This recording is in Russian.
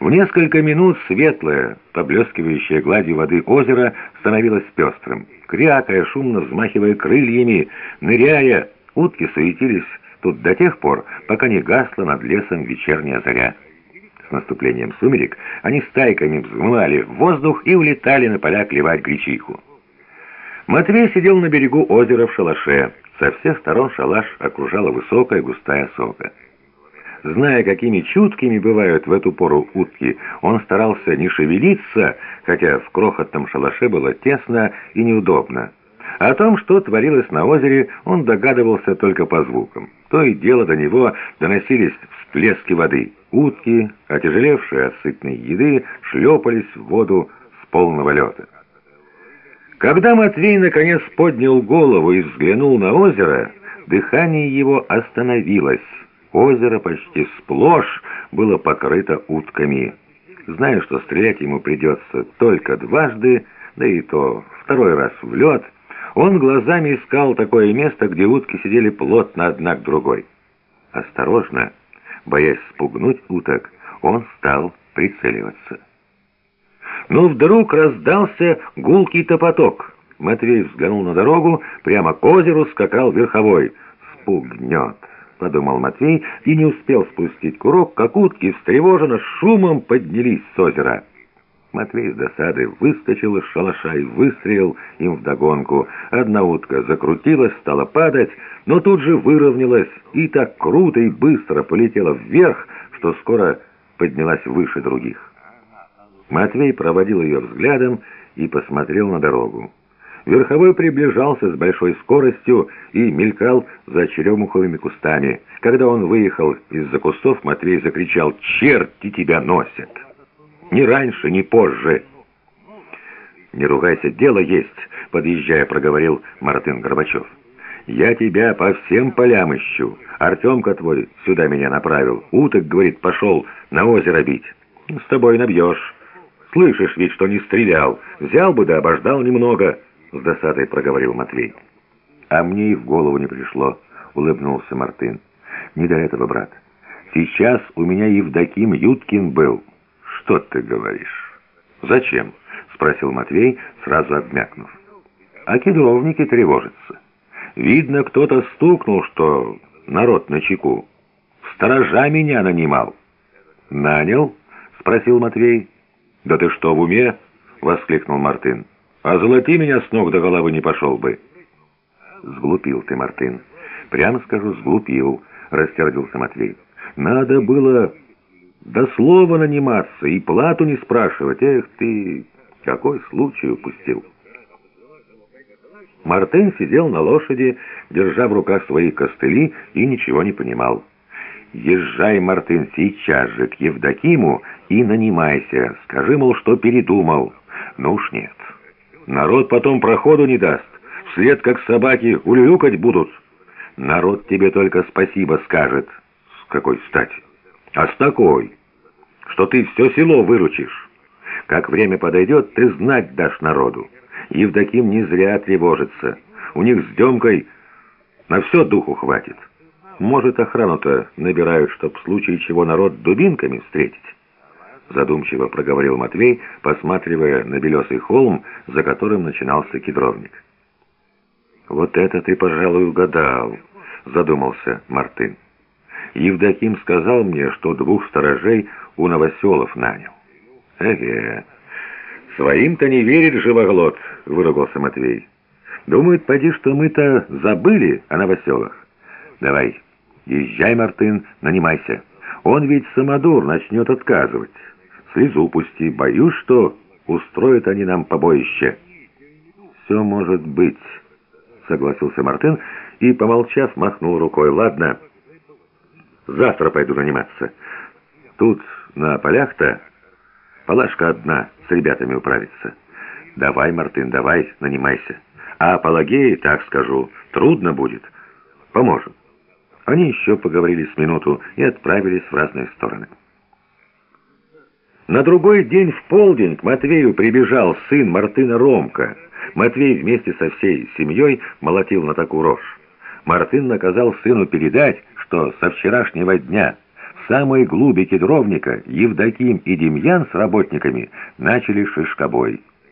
В несколько минут светлое, поблескивающее гладью воды озеро становилось пестрым. Крякая, шумно взмахивая крыльями, ныряя, утки суетились тут до тех пор, пока не гасла над лесом вечерняя заря. С наступлением сумерек они стайками взмывали в воздух и улетали на поля клевать гречиху. Матвей сидел на берегу озера в шалаше. Со всех сторон шалаш окружала высокая густая сока. Зная, какими чуткими бывают в эту пору утки, он старался не шевелиться, хотя в крохотном шалаше было тесно и неудобно. О том, что творилось на озере, он догадывался только по звукам. То и дело до него доносились всплески воды. Утки, отяжелевшие от сытной еды, шлепались в воду с полного лета. Когда Матвей наконец поднял голову и взглянул на озеро, дыхание его остановилось. Озеро почти сплошь было покрыто утками. Зная, что стрелять ему придется только дважды, да и то второй раз в лед, он глазами искал такое место, где утки сидели плотно одна к другой. Осторожно, боясь спугнуть уток, он стал прицеливаться. Но вдруг раздался гулкий топоток. Матвей взглянул на дорогу, прямо к озеру скакал верховой. «Спугнет», — подумал Матвей, и не успел спустить курок, как утки встревоженно шумом поднялись с озера. Матвей с досады выскочил из шалаша и выстрелил им вдогонку. Одна утка закрутилась, стала падать, но тут же выровнялась и так круто и быстро полетела вверх, что скоро поднялась выше других. Матвей проводил ее взглядом и посмотрел на дорогу. Верховой приближался с большой скоростью и мелькал за черемуховыми кустами. Когда он выехал из-за кустов, Матвей закричал «Черти тебя носят!» Ни раньше, ни позже. «Не ругайся, дело есть», — подъезжая, проговорил Мартын Горбачев. «Я тебя по всем полям ищу. Артемка твой сюда меня направил. Уток, говорит, пошел на озеро бить. С тобой набьешь. Слышишь ведь, что не стрелял. Взял бы да обождал немного», — с досадой проговорил Матвей. «А мне и в голову не пришло», — улыбнулся Мартын. «Не до этого, брат. Сейчас у меня Евдоким Юткин был». «Что ты говоришь?» «Зачем?» — спросил Матвей, сразу обмякнув. «А кедровники тревожатся. Видно, кто-то стукнул, что народ на чеку. Сторожа меня нанимал». «Нанял?» — спросил Матвей. «Да ты что, в уме?» — воскликнул Мартын. «А золоти меня с ног до головы не пошел бы». «Сглупил ты, Мартын. Прямо скажу, сглупил», — растердился Матвей. «Надо было до слова наниматься и плату не спрашивать. Эх ты, какой случай упустил. Мартын сидел на лошади, держа в руках свои костыли, и ничего не понимал. «Езжай, Мартын, сейчас же к Евдокиму и нанимайся. Скажи, мол, что передумал». «Ну уж нет. Народ потом проходу не даст. Вслед, как собаки, улюлюкать будут. Народ тебе только спасибо скажет». «С какой стати?» а с такой, что ты все село выручишь. Как время подойдет, ты знать дашь народу. Евдоким не зря тревожится. У них с Демкой на все духу хватит. Может, охрану-то набирают, чтоб в случае чего народ дубинками встретить. Задумчиво проговорил Матвей, посматривая на белесый холм, за которым начинался кедровник. «Вот это ты, пожалуй, угадал», — задумался Мартын. Евдоким сказал мне, что двух сторожей у новоселов нанял. Эге, своим-то не верит живоглот, выругался Матвей. Думает, поди, что мы-то забыли о новоселах. Давай, езжай, Мартын, нанимайся. Он ведь самодур, начнет отказывать. Слезу пусти, боюсь, что устроят они нам побоище. Все может быть, согласился Мартын и, помолчав, махнул рукой. Ладно, Завтра пойду наниматься. Тут, на полях-то, Палашка одна с ребятами управится. Давай, Мартын, давай, нанимайся. А Палагее, так скажу, трудно будет. Поможем. Они еще поговорили с минуту и отправились в разные стороны. На другой день в полдень к Матвею прибежал сын Мартына Ромка. Матвей вместе со всей семьей молотил на такую рожь. Мартын наказал сыну передать, что со вчерашнего дня самой глуби кедровника Евдоким и Демьян с работниками начали шишкобой.